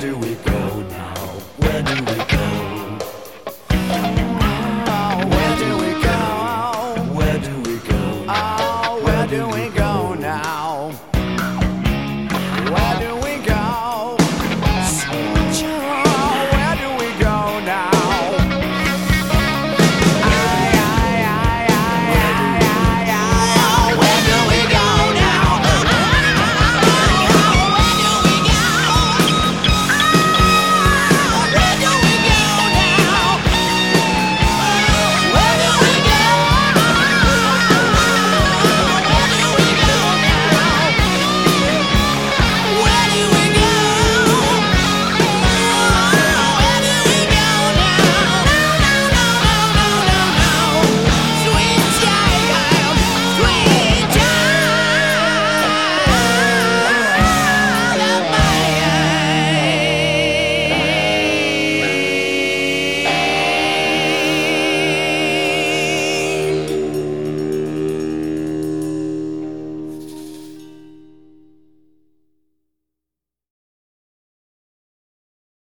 do we go now? Where do we